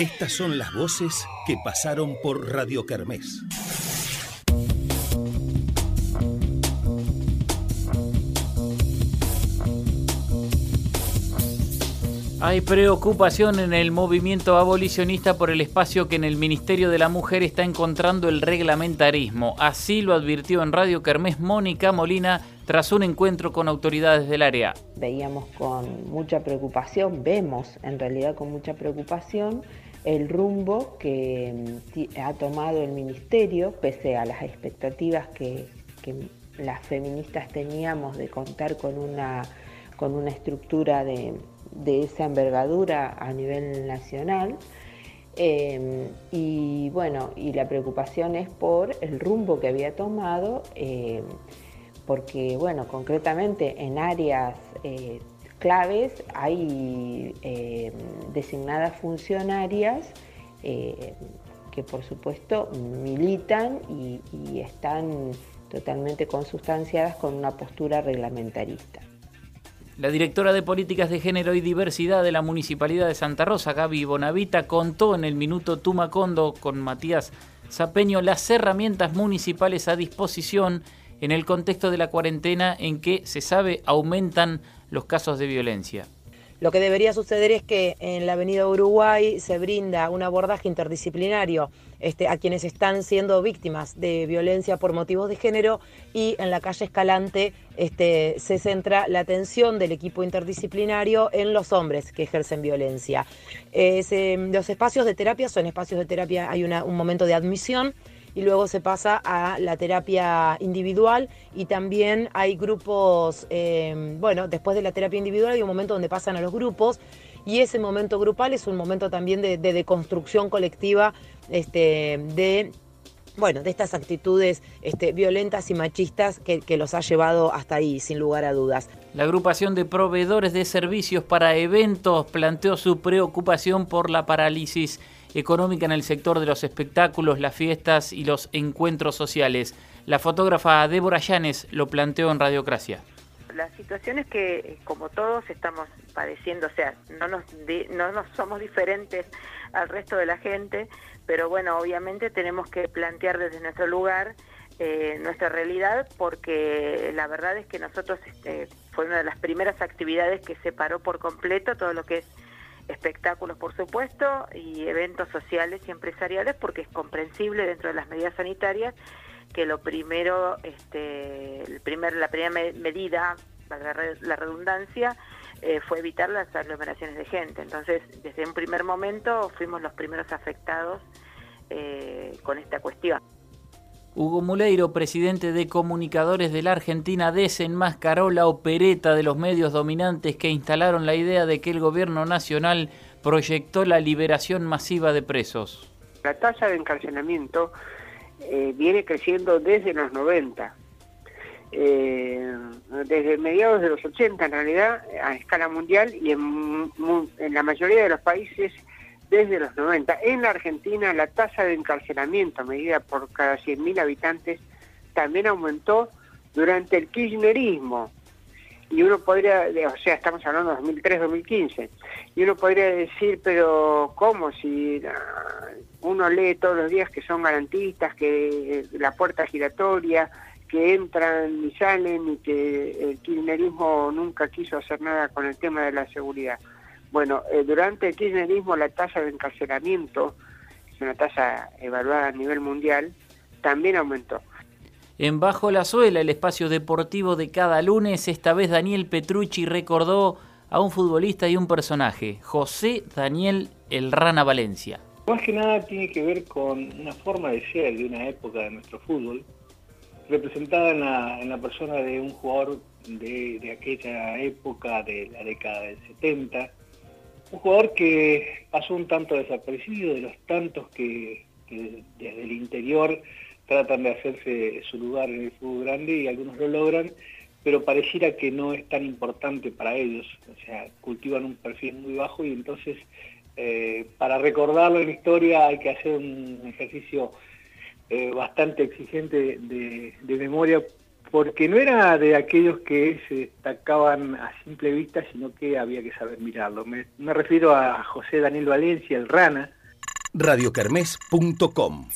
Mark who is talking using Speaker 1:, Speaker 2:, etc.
Speaker 1: Estas son las voces que pasaron por Radio Kermés.
Speaker 2: Hay preocupación en el movimiento abolicionista por el espacio que en el Ministerio de la Mujer está encontrando el reglamentarismo. Así lo advirtió en Radio Kermés Mónica Molina tras un encuentro con autoridades del área.
Speaker 3: Veíamos con mucha preocupación, vemos en realidad con mucha preocupación el rumbo que mm, ha tomado el Ministerio, pese a las expectativas que, las feministas teníamos de contar con una, con una estructura de, esa envergadura a nivel nacional. Em, y bueno, y la preocupación es por el rumbo que había tomado, em, porque bueno, concretamente en áreas eh, claves hay eh, designadas funcionarias eh, que por supuesto militan y, y están totalmente consustanciadas con una postura reglamentarista.
Speaker 2: La directora de Políticas de Género y Diversidad de la Municipalidad de Santa Rosa, Gaby Bonavita, contó en el Minuto Tumacondo con Matías Zapeño las herramientas municipales a disposición en el contexto de la cuarentena en que se sabe aumentan los casos de violencia.
Speaker 4: Lo que debería suceder es que en la Avenida Uruguay se brinda un abordaje interdisciplinario este, a quienes están siendo víctimas de violencia por motivos de género y en la calle Escalante este, se centra la atención del equipo interdisciplinario en los hombres que ejercen violencia. los espacios de terapia son espacios de terapia, hay un momento de admisión y luego se pasa a la terapia individual y también hay grupos, em, bueno, después de la terapia individual hay un momento donde pasan a los grupos y ese momento grupal es un momento también de, deconstrucción colectiva este, de bueno, de estas actitudes este, violentas y machistas que, que, los ha llevado hasta ahí, sin lugar a dudas.
Speaker 2: La agrupación de proveedores de servicios para eventos planteó su preocupación por la parálisis económica en el sector de los espectáculos, las fiestas y los encuentros sociales. La fotógrafa Débora Llanes lo planteó en Radiocracia.
Speaker 5: La situación es que, como todos estamos padeciendo, o sea, no nos, no nos somos diferentes al resto de la gente, pero bueno, obviamente tenemos que plantear desde nuestro lugar eh, nuestra realidad porque la verdad es que nosotros este, fue una de las primeras actividades que se paró por completo todo lo que es espectáculos, por supuesto, y eventos sociales y empresariales, porque es comprensible dentro de las medidas sanitarias que lo primero, este, el primer, la primera medida, la redundancia, eh, fue evitar las aglomeraciones de gente. Entonces, desde un primer momento fuimos los primeros afectados eh, con esta cuestión.
Speaker 2: Hugo Muleiro, presidente de Comunicadores de la Argentina, desenmascaró la opereta de los medios dominantes que instalaron la idea de que el gobierno nacional proyectó la liberación masiva de presos.
Speaker 6: La tasa de encarcelamiento eh, viene creciendo desde los 90. Eh, desde mediados de los 80 en realidad, a escala mundial y en, en la mayoría de los países desde los 90. En la Argentina la tasa de encarcelamiento medida por cada 100.000 habitantes también aumentó durante el kirchnerismo. Y uno podría, o sea, estamos hablando de 2003-2015, y uno podría decir, pero ¿cómo? Si ah, uno lee todos los días que son garantistas, que la puerta giratoria, que entran y salen y que el kirchnerismo nunca quiso hacer nada con el tema de la seguridad. Bueno, eh, durante el kirchnerismo la tasa de encarcelamiento, es una tasa evaluada a nivel mundial, también aumentó.
Speaker 2: En Bajo la Suela, el espacio deportivo de cada lunes, esta vez Daniel Petrucci recordó a un futbolista y un personaje, José Daniel El Rana Valencia.
Speaker 7: Más que nada tiene que ver con una forma de ser de una época de nuestro fútbol, representada en la, persona de un jugador de, de aquella época, de la década del 70, un jugador que pasó un tanto desaparecido de los tantos que, desde el interior tratan de hacerse su lugar en el fútbol grande y algunos lo logran, pero pareciera que no es tan importante para ellos, o sea, cultivan un perfil muy bajo y entonces eh, para recordarlo en la historia hay que hacer un ejercicio eh, bastante exigente de memoria porque no era de aquellos que se destacaban a simple vista, sino que había que saber mirarlo. Me, refiero a José Daniel Valencia, el Rana,
Speaker 1: radiocarmes.com